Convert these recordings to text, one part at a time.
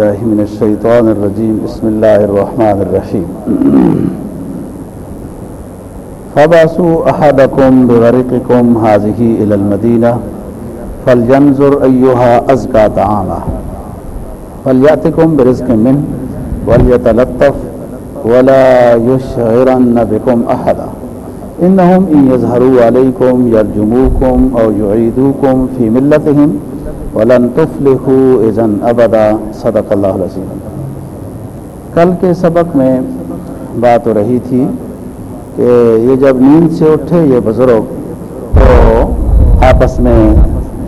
بالله من الشيطان الرجيم بسم الله الرحمن الرحيم فبعثوا أحدكم بغرقكم هذه إلى المدينة فلينظر أيها أزكى طعاما۔ فليأتكم برزق منه وليتلطف ولا يشعرن بكم أحدا إنهم إن يظهروا عليكم يرجموكم أو يعيدوكم في ملتهم ولن تفلحوا إذن أبدا صدق اللہ العظیم. کل کے سبق میں بات ہو رہی تھی کہ یہ جب نیند سے اٹھے یہ بزرگ تو آپس میں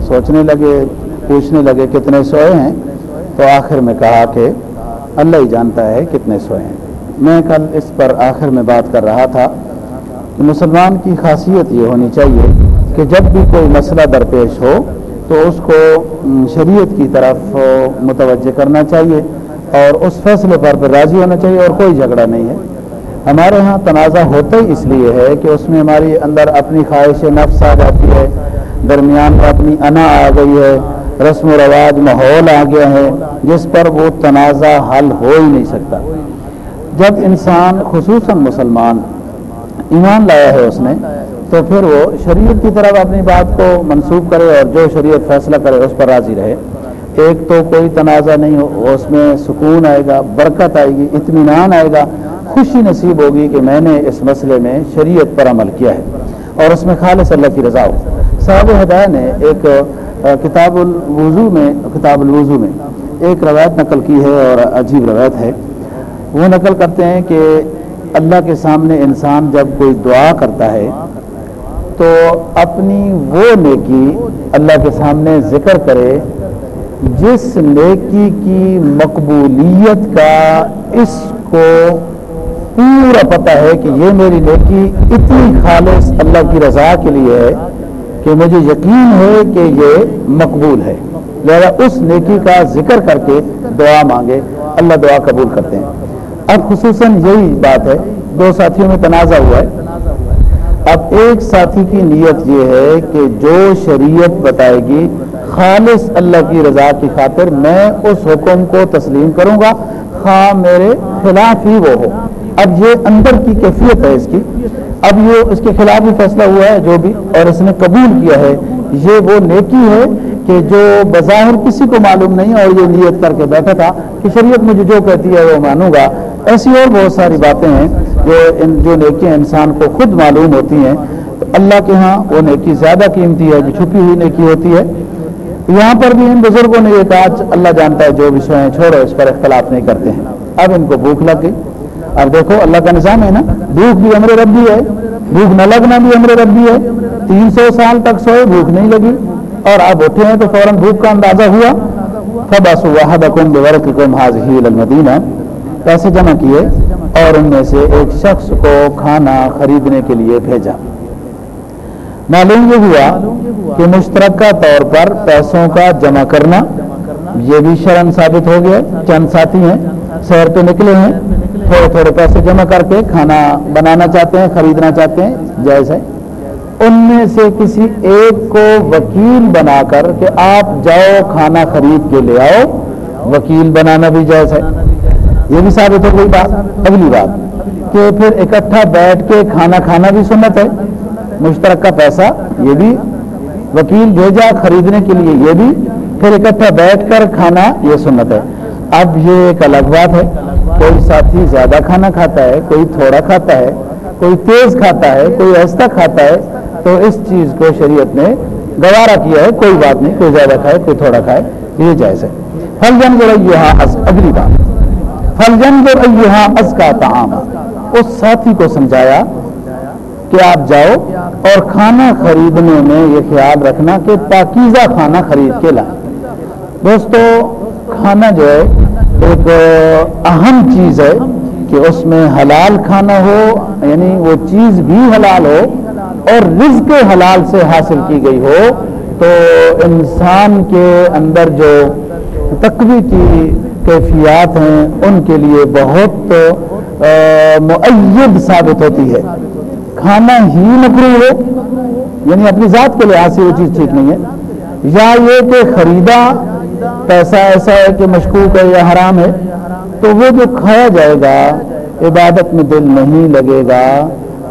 سوچنے لگے، پوچھنے لگے، کتنے سوئے ہیں؟ تو آخر میں کہا کہ اللہ ہی جانتا ہے کتنے سوئے ہیں۔ میں کل اس پر آخر میں بات کر رہا تھا کہ مسلمان کی خاصیت یہ ہونی چاہیے کہ جب بھی کوئی مسئلہ درپیش ہو تو اس کو شریعت کی طرف متوجہ کرنا چاہیے اور اس فیصلے پر پھر راضی ہونا چاہیے اور کوئی جھگڑا نہیں ہے۔ ہمارے ہاں تنازع ہوتا ہی اس لیے ہے کہ اس میں ہماری اندر اپنی خواہش نفس آ جاتی ہے، درمیان میں اپنی انا آ گئی ہے، رسم و رواج، ماحول آ گیا ہے، جس پر وہ تنازع حل ہو ہی نہیں سکتا۔ جب انسان، خصوصاً مسلمان ایمان لایا ہے اس نے تو پھر وہ شریعت کی طرف اپنی بات کو منسوخ کرے اور جو شریعت فیصلہ کرے اس پر راضی رہے۔ ایک تو کوئی تنازع نہیں ہو اس میں سکون آئے گا برکت آئے گی اطمینان آئے گا خوشی نصیب ہوگی کہ میں نے اس مسئلے میں شریعت پر عمل کیا ہے۔ اور اس میں خالص اللہ کی رضا ہو۔ صاحب ہدایہ نے ایک کتاب الوضو میں کتاب الوضو میں ایک روایت نقل کی ہے اور عجیب روایت ہے۔ وہ نقل کرتے ہیں کہ اللہ کے سامنے انسان جب کوئی دعا کرتا ہے، تو اپنی وہ نیکی اللہ کے سامنے ذکر کرے، جس نیکی کی مقبولیت کا اس کو پورا پتہ ہے کہ یہ میری نیکی اتنی خالص اللہ کی رضا کے لیے ہے کہ مجھے یقین ہے کہ یہ مقبول ہے۔ لہذا اس نیکی کا ذکر کر کے دعا مانگے، اللہ دعا قبول کرتے ہیں۔ اب خصوصاً یہی بات ہے، دو ساتھیوں میں تنازع ہوا ہے۔ اب ایک ساتھی کی نیت یہ ہے کہ جو شریعت بتائے گی، خالص اللہ کی رضا کی خاطر میں اس حکم کو تسلیم کروں گا، خواہ میرے خلاف ہی وہ ہو۔ اب یہ اندر کی کیفیت ہے اس کی۔ اب یہ اس کے خلاف بھی فیصلہ ہوا ہے جو بھی، اور اس نے قبول کیا ہے۔ یہ وہ نیکی ہے کہ جو بظاہر کسی کو معلوم نہیں اور یہ نیت کر کے بیٹھا تھا کہ شریعت مجھے جو کہتی ہے وہ مانوں گا۔ ایسی اور بہت ساری باتیں ہیں جو ان جو نیکیاں انسان کو خود معلوم ہوتی ہیں۔ تو اللہ کے ہاں وہ نیکی زیادہ قیمتی ہے، جو چھپی ہوئی نیکی ہوتی ہے۔ یہاں پر بھی ان بزرگوں نے یہ کہا، اللہ جانتا ہے جو بھی سوئیں چھوڑو اس پر اختلاف نہیں کرتے۔ ہیں اب ان کو بھوک لگ گئی۔ اب دیکھو، اللہ کا نظام ہے نا، بھوک بھی امر ربی ہے۔ بھوک نہ لگنا بھی امر ربی ہے۔ تین سو سال تک سوئے، بھوک نہیں لگی۔ اور اب اٹھے ہیں تو فوراً بھوک کا اندازہ ہوا۔ فبس المدینہ۔ پیسے جمع کیے اور ان میں سے ایک شخص کو کھانا خریدنے کے لیے بھیجا۔ معلوم یہ ہوا کہ مشترکہ طور پر پیسوں کا جمع کرنا، یہ بھی شرم ثابت ہو گیا۔ چند ساتھی ہیں شہر پہ نکلے ہیں۔ تھوڑے تھوڑے پیسے جمع کر کے کھانا بنانا چاہتے ہیں، خریدنا چاہتے ہیں، جائز ہے۔ ان میں سے کسی ایک کو وکیل بنا کر کہ آپ جاؤ کھانا خرید کے لے آؤ، وکیل بنانا بھی جائز ہے۔ یہ بھی ثابت ہو گئی بات۔ اگلی بات کہ پھر اکٹھا بیٹھ کے کھانا کھانا بھی سنت ہے۔ مشترکہ پیسہ، یہ بھی۔ وکیل بھیجا خریدنے کے لیے، یہ بھی۔ پھر اکٹھا بیٹھ کر کھانا، یہ سنت ہے۔ اب یہ ایک الگ بات ہے۔ کوئی ساتھی زیادہ کھانا کھاتا ہے، کوئی تھوڑا کھاتا ہے، کوئی تیز کھاتا ہے، کوئی ایسا کھاتا ہے، تو اس چیز کو شریعت نے گوارا کیا ہے، کوئی بات نہیں، کوئی زیادہ کھائے، کوئی تھوڑا کھائے، یہ جائز ہے۔ پھل جن جو اگلی بات پھل جن جو از کا تعام اس ساتھی کو سمجھایا کہ آپ جاؤ اور کھانا خریدنے میں یہ خیال رکھنا کہ پاکیزہ کھانا خرید کے لا دوستو کھانا جو ہے، ایک اہم چیز ہے کہ اس میں حلال کھانا ہو یعنی وہ چیز بھی حلال ہو اور رزق حلال سے حاصل کی گئی ہو، تو انسان کے اندر جو تقوی کی کیفیات ہیں، ان کے لیے بہت معید ثابت ہوتی ہے۔ کھانا ہی مکرو ہو یعنی اپنی ذات کے لحاظ سے وہ چیز ٹھیک نہیں ہے، یا یہ کہ خریدا پیسہ ایسا ہے کہ مشکوک ہے یا حرام ہے، تو وہ جو کھایا جائے گا، عبادت میں دل نہیں لگے گا۔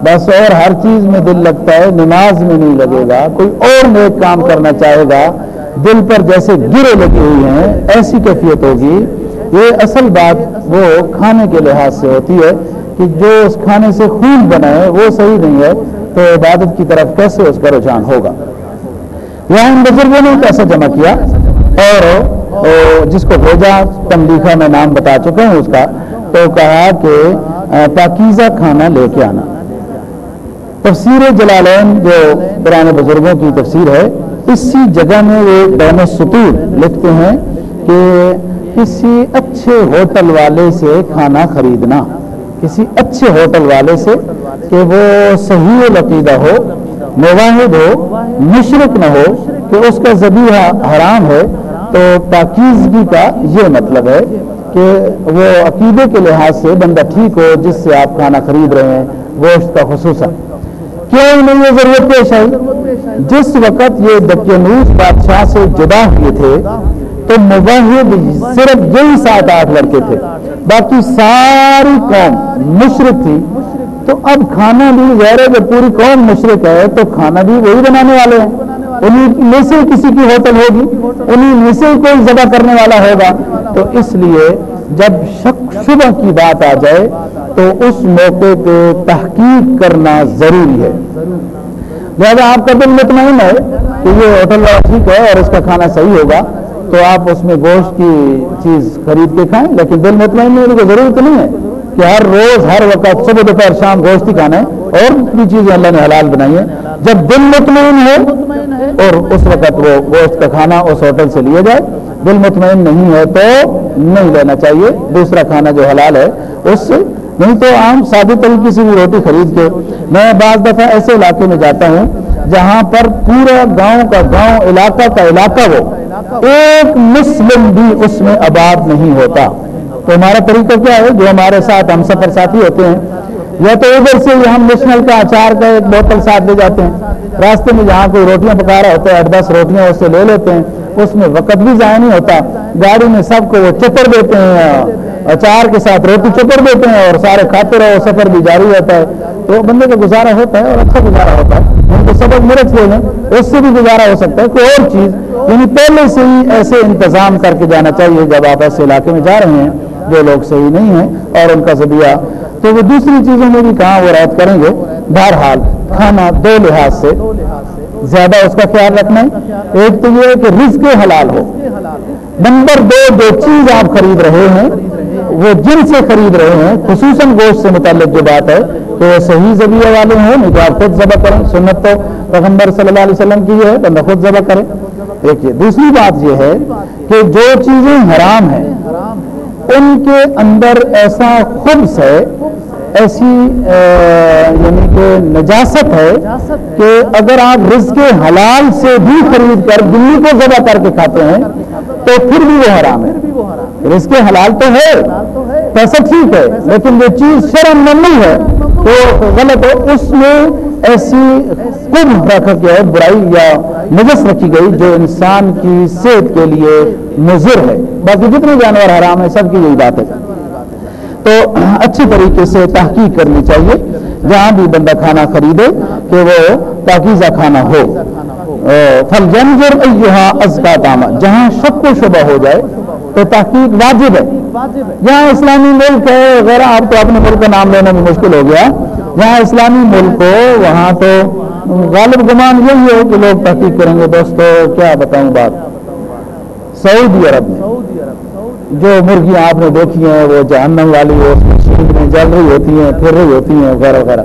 بس اور ہر چیز میں دل لگتا ہے، نماز میں نہیں لگے گا۔ کوئی اور نیک کام کرنا چاہے گا، دل پر جیسے گرے لگے ہوئے ہیں، ایسی کیفیت ہوگی۔ یہ اصل بات وہ کھانے کے لحاظ سے ہوتی ہے کہ جو اس کھانے سے خون بنا ہے، وہ صحیح نہیں ہے۔ تو عبادت کی طرف کیسے اس کا رجحان ہوگا؟ یہاں ان بزرگوں نے کیسے جمع کیا، اور جس کو بھیجا، تملیخہ میں نام بتا چکا ہوں اس کا، تو کہا کہ پاکیزہ کھانا لے کے آنا۔ تفسیر جلالین جو پرانے بزرگوں کی تفسیر ہے، اسی جگہ میں وہ بین سطور لکھتے ہیں کہ کسی اچھے ہوٹل والے سے کھانا خریدنا، کسی اچھے ہوٹل والے سے کہ وہ صحیح العقیدہ ہو مواحد ہو، مشرق نہ ہو، کہ اس کا ذبیحہ حرام ہے تو پاکیزگی کا یہ مطلب ہے کہ وہ عقیدے کے لحاظ سے بندہ ٹھیک ہو، جس سے آپ کھانا خرید رہے ہیں، گوشت کا خصوصاً۔ کیوں انہیں یہ ضرورت پیش آئی؟ جس وقت یہ دکنوس بادشاہ سے جدا ہوئے تھے، تو مباحد صرف یہی سات آٹھ لڑکے تھے۔ باقی ساری قوم مشرق تھی۔ تو اب کھانا بھی غیر پوری قوم مشرق ہے، تو کھانا بھی وہی بنانے والے ہیں۔ انہیں میں سے کسی کی ہوٹل ہوگی انہیں میں سے کوئی ذبح کرنے والا ہوگا۔ تو اس لیے جب شک شبہ کی بات آ جائے، تو اس موقع پہ تحقیق کرنا ضروری ہے۔ لہٰذا آپ کا دل مطمئن ہے کہ یہ ہوٹل والا ٹھیک ہے اور اس کا کھانا صحیح ہوگا، تو آپ اس میں گوشت کی چیز خرید کے کھائیں، لیکن دل مطمئن نہیں کو ضرورت نہیں ہے۔ کہ ہر روز، ہر وقت صبح، دوپہر، شام گوشت ہی کھانا ہے اور بھی چیزیں اللہ نے حلال بنائی ہیں۔ جب دل مطمئن ہے اور اس وقت وہ گوشت کا کھانا اس ہوٹل سے لیا جائے، دل مطمئن نہیں ہے تو نہیں لینا چاہیے۔ دوسرا کھانا جو حلال ہے، اس سے نہیں تو عام سادی طریقے سے بھی روٹی خرید کے۔ میں بعض دفعہ ایسے علاقے میں جاتا ہوں جہاں پر پورا گاؤں کا گاؤں، علاقہ کا علاقہ وہ ایک مسلم بھی اس میں آباد نہیں ہوتا۔ تو ہمارا طریقہ کیا ہے؟ جو ہمارے ساتھ ہم سفر ساتھی ہوتے ہیں، یا تو ادھر سے ہی ہم نیشنل کا اچار کا ایک بوتل ساتھ لے جاتے ہیں۔ راستے میں جہاں کوئی روٹیاں پکا رہا ہوتا ہے، آٹھ دس روٹیاں اس سے لے لیتے ہیں۔ اس میں وقت بھی ضائع نہیں ہوتا۔ گاڑی میں سب کو وہ چپر دیتے ہیں، اچار کے ساتھ روٹی چپر دیتے ہیں اور سارے کھاتے رہو، سفر بھی جاری ہوتا ہے۔ تو بندے کا گزارا ہوتا ہے اور اچھا گزارا ہوتا ہے۔ ان کو سبق مرچ لے لیں اس سے بھی گزارا ہو سکتا ہے۔ کوئی اور چیز یعنی پہلے سے ہی ایسے انتظام کر کے جانا چاہیے جب آپ ایسے علاقے میں جا رہے ہیں۔ جو لوگ صحیح نہیں ہیں اور ان کا ذبیہ تو وہ دوسری چیزوں میں بھی کہاں وہ رعایت کریں گے؟ بہرحال، کھانا دو لحاظ سے زیادہ اس کا خیال رکھنا ہے۔ ایک تو یہ ہے کہ رزق حلال ہو۔ نمبر دو، جو چیز آپ خرید رہے ہیں، وہ جن سے خرید رہے ہیں، خصوصاً گوشت سے متعلق جو بات ہے، تو وہ صحیح ذبیہ والے ہیں، نہیں تو آپ خود ذبح کریں۔ سنت تو پیغمبر صلی اللہ علیہ وسلم کی یہ ہے، بندہ خود ذبح کرے۔ دیکھیے، دوسری بات یہ ہے کہ جو چیزیں حرام ہیں ان کے اندر ایسا خبص ہے، ایسی یعنی کہ نجاست ہے کہ اگر آپ رزق حلال سے بھی خرید کر دلی کو ذبح کر کے کھاتے ہیں، تو پھر بھی وہ حرام ہے۔ رزق حلال تو ہے، پیسہ ٹھیک ہے، لیکن جو چیز شرم ممنوع ہے، تو غلط ہے۔ اس میں ایسی کم رکھا گیا ہے برائی یا نجس رکھی گئی جو انسان کی صحت کے لیے مضر ہے۔ باقی جتنے جانور حرام ہے سب کی یہی بات ہے۔ تو اچھی طریقے سے تحقیق کرنی چاہیے۔ جہاں بھی بندہ کھانا خریدے کہ وہ پاکیزہ کھانا ہو۔ پھل جنجر از کا دامہ جہاں شک و شبہ ہو جائے تو تحقیق واجب ہے۔ جہاں اسلامی ملک ہے۔ وغیرہ آپ تو اپنے ملک کا نام لینا بھی مشکل ہو گیا۔ جہاں اسلامی ملک ہو، وہاں تو غالب گمان یہی ہو کہ لوگ تحقیق کریں گے، دوستو، کیا بتاؤں بات؟ سعودی عرب میں جو مرغیاں آپ نے دیکھی ہیں، وہ جہنم والی میں جل رہی ہوتی ہیں، پھر رہی ہوتی ہیں، وغیرہ وغیرہ۔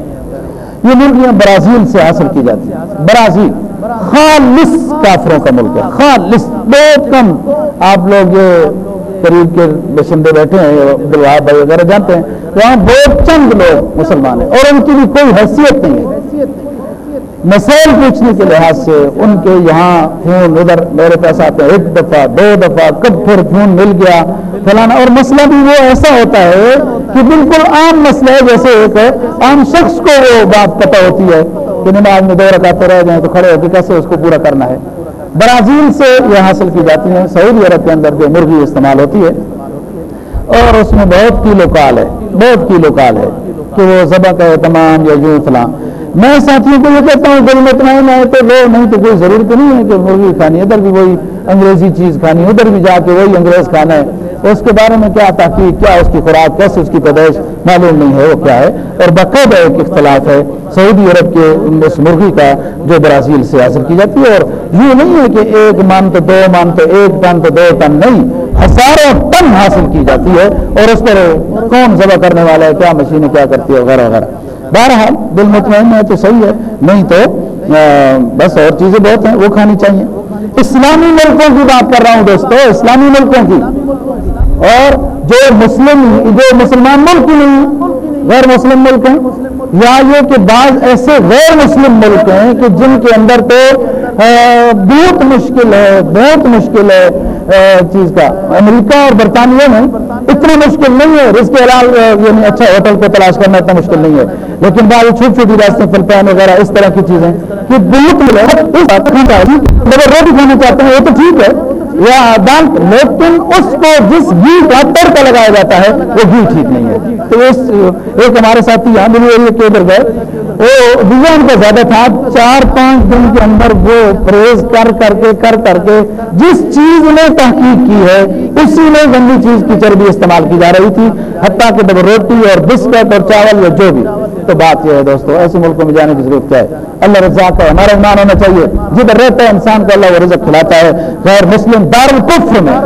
یہ مرغیاں برازیل سے حاصل کی جاتی ہیں۔ برازیل، خالص کافروں کا ملک ہے، خالص، بہت کم آپ لوگ یہ قریب کے بشندے بیٹھے ہیں دلواب بھائی وغیرہ جانتے ہیں، وہاں بہت چند لوگ مسلمان ہیں اور ان کی بھی کوئی حیثیت نہیں ہے۔ مسائل پوچھنے کے لحاظ سے ان کے یہاں فون ادھر، میرے پاس آتے ہیں، ایک دفعہ، دو دفعہ، کب پھر فون مل گیا، فلانا۔ اور مسئلہ بھی وہ ایسا ہوتا ہے کہ بالکل عام مسئلہ ہے، جیسے ایک عام شخص کو وہ بات پتہ ہوتی ہے کہ نماز میں دو رکھاتے رہ جائیں تو کھڑے ہو کے کیسے اس کو پورا کرنا ہے۔ برازیل سے یہ حاصل کی جاتی ہیں، سعودی عرب کے اندر جو مرغی استعمال ہوتی ہے، اور اس میں بہت کیلو کال ہے، بہت کیلو کال ہے کہ وہ ذبح کا تمام یا یوں فلاں۔ میں ساتھیوں کو یہ کہتا ہوں دل مطمئن ہے تو وہ نہیں تو کوئی ضرورت نہیں ہے کہ مرغی کھانی، ادھر بھی وہی انگریزی چیز کھانی، ادھر بھی جا کے وہی انگریز کھانا ہے۔ اس کے بارے میں کیا تحقیق، کیا اس کی خوراک، کیسے اس کی پیدائش؟ معلوم نہیں ہے وہ کیا ہے۔ اور باقاعدہ ایک اختلاف ہے سعودی عرب کے اس مرغی کا جو برازیل سے حاصل کی جاتی ہے اور یہ نہیں ہے کہ ایک مان تو دو، مان تو ایک ٹن تو دو ٹن نہیں، ہزاروں ٹن حاصل کی جاتی ہے اور اس پر کون ذبح کرنے والا ہے، کیا مشینیں کیا کرتی ہے، وغیرہ وغیرہ۔ بہرحال دل مطمئن ہے تو صحیح ہے، نہیں تو بس اور چیزیں بہت ہیں، وہ کھانی چاہیے۔ اسلامی ملکوں کی بات کر رہا ہوں دوستو، اسلامی ملکوں کی۔ اور جو مسلم جو مسلمان ملک نہیں غیر مسلم ملک ہیں یا یہ کہ بعض ایسے غیر مسلم ملک ہیں کہ جن کے اندر تو بہت مشکل ہے بہت مشکل ہے چیز کا امریکہ اور برطانیہ میں اتنا مشکل نہیں ہے رزق حلال یعنی اچھا ہوٹل کو تلاش کرنا اتنا مشکل نہیں ہے لیکن بعض چھوٹی چھوٹی راستے فلپین وغیرہ اس طرح کی چیزیں کہ بہت ملے اگر روٹی کھانا چاہتے ہیں وہ تو ٹھیک ہے یا دال لیکن اس کو جس گھی کا تڑکا لگایا جاتا ہے، وہ گھی ٹھیک نہیں ہے۔ تو اس، ایک ہمارے ساتھی یہاں ملی ایریا کے ادھر گئے، وہ ویزا ان کا زیادہ تھا، چار پانچ دن کے اندر وہ پریز کر کر کے، کر کر کے جس چیز نے تحقیق کی ہے، اسی میں گندی چیز کی چربی استعمال کی جا رہی تھی، حتیٰ کہ جب روٹی اور بسکٹ اور چاول یا جو بھی۔ تو بات یہ ہے دوستو ایسے ملکوں میں جانے کی ضرورت کیا ہے؟ اللہ رزاق ہے ہمارا ایمان ہونا چاہیے۔ جدھر رہتا ہے انسان کو اللہ وہ رزق کھلاتا ہے۔ غیر مسلم دار القفر میں۔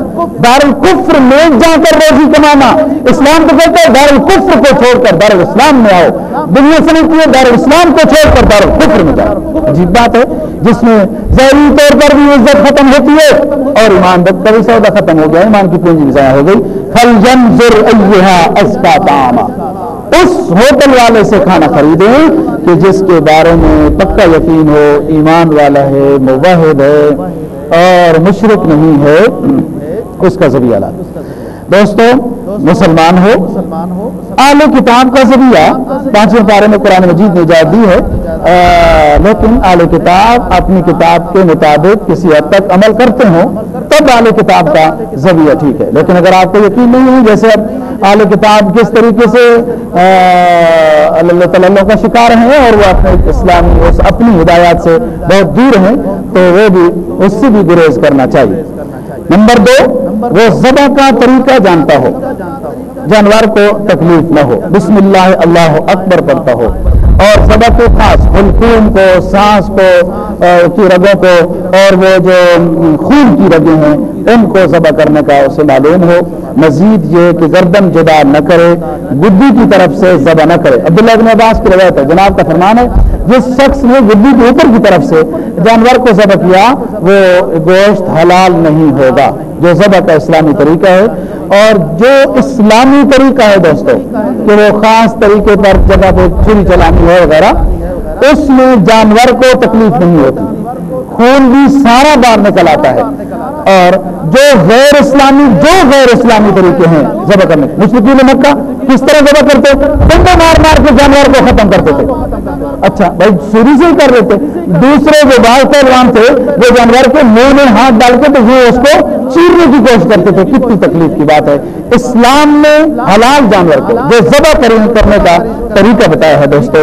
دار القفر میں جا کر روزی کمانا۔ اسلام تو کہتا ہے دار القفر کو چھوڑ کر دار الاسلام میں آؤ۔ دنیا سمجھتی ہے دار الاسلام کو چھوڑ کر دار القفر میں جاؤ۔ عجیب بات ہے، جس میں ظاہری طور پر بھی عزت ختم ہوتی ہے اور ایمان کا بھی سودا ختم ہو گیا، ایمان کی پونجی بھی ضائع ہو گئی۔ فل جنزر ایہا ازکا تاما اس ہوٹل والے سے کھانا خریدیں کہ جس کے بارے میں پکا یقین ہو، ایمان والا ہے مباحد ہے اور مشرق نہیں ہے، اس کا ذریعہ لا دوستو مسلمان ہو۔ آل کتاب کا ذریعہ پانچویں پارے میں قرآن مجید نے اجازت دی ہے۔ لیکن آل کتاب اپنی کتاب کے مطابق کسی حد تک عمل کرتے ہوں، تب آل کتاب کا ذریعہ ٹھیک ہے۔ لیکن اگر آپ کو یقین نہیں ہے، جیسے اب آل کتاب کس طریقے سے اللہ تعالیٰ کا شکار ہیں اور وہ اپنے اسلامی اپنی ہدایات سے بہت دور ہیں، تو وہ بھی، اس سے بھی گریز کرنا چاہیے۔ نمبر دو، وہ ذبح کا طریقہ جانتا ہو۔ جانور کو تکلیف نہ ہو۔ بسم اللہ اللہ اکبر پڑھتا ہو۔ اور ذبح کے خاص حلقوم کو، سانس کو کی رگوں کو، اور وہ جو خون کی رگیں ہیں، ان کو ذبح کرنے کا اسے معلوم ہو۔ مزید یہ کہ گردن جدا نہ کرے، گدی کی طرف سے ذبح نہ کرے۔ عبداللہ ابن عباس کی روایت ہے، جناب کا فرمان ہے، جس شخص نے گدی کے اوپر کی طرف سے جانور کو ذبح کیا، وہ گوشت حلال نہیں ہوگا۔ جو ذبح کا اسلامی طریقہ ہے، اور جو اسلامی طریقہ ہے دوستوں کہ وہ خاص طریقے پر جگہ پہ چھری چلانی ہے وغیرہ، اس میں جانور کو تکلیف نہیں ہوتی۔ خون بھی سارا بار نکل آتا ہے۔ اور جو غیر اسلامی، جو غیر اسلامی طریقے ہیں، ذبح کرنے۔ مشرقین مکہ کس طرح ذبح کرتے؟ ڈنڈے مار مار کے جانور کو ختم کرتے تھے۔ اچھا بھائی شروع سے ہی کر لیتے دوسرے جو بال پہلوان تھے، وہ جانور کے منہ میں ہاتھ ڈال کے تو وہ اس کو چیرنے کی کوشش کرتے تھے۔ کتنی تکلیف کی بات ہے۔ اسلام نے حلال جانور کو، جو ذبح کرنے کا طریقہ بتایا ہے دوستو،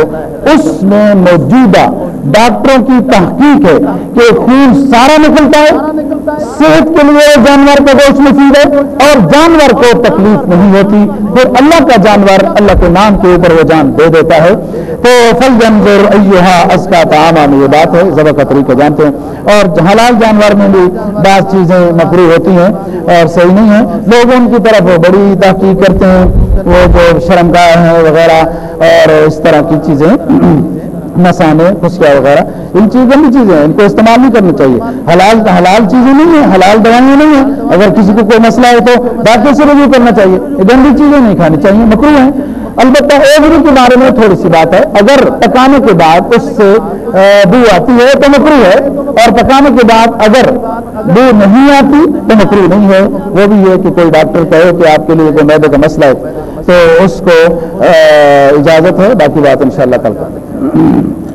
اس میں موجودہ ڈاکٹروں کی تحقیق ہے کہ خون سارا نکلتا ہے، صحت کے لیے جانور کا گوشت مفید ہے اور جانور کو تکلیف نہیں ہوتی۔ پھر اللہ کا جانور اللہ کے نام کے اوپر وہ جان دے دیتا ہے۔ تو فل جنظر از کا تعامہ میں یہ بات ہے ذبح کا طریقہ جانتے ہیں۔ اور حلال جانور میں بھی بعض چیزیں مکرو ہوتی ہیں اور صحیح نہیں ہیں۔ لوگ ان کی طرف بڑی تحقیق کرتے ہیں، وہ جو شرمگاہ ہیں وغیرہ اور اس طرح کی چیزیں۔ مسانے خشکیا وغیرہ، ان چیزیں بھی چیزیں ہیں، ان کو استعمال نہیں کرنا چاہیے۔ حلال حلال چیزیں نہیں ہیں، حلال دوائیں نہیں ہیں۔ اگر کسی کو کوئی مسئلہ ہے تو ڈاکٹر سے رجوع کرنا چاہیے۔ یہ گندی چیزیں نہیں کھانی چاہیے مکرو ہیں۔ البتہ اوبری کے بارے میں تھوڑی سی بات ہے۔ اگر پکانے کے بعد اس سے بو آتی ہے تو مکرو ہے۔ اور پکانے کے بعد اگر بو نہیں آتی تو مکرو نہیں ہے۔ وہ بھی یہ کہ کوئی ڈاکٹر کہے کہ آپ کے لیے کوئی میدے کا مسئلہ ہے تو اس کو اجازت ہے۔ باقی بات انشاءاللہ کل کر دیں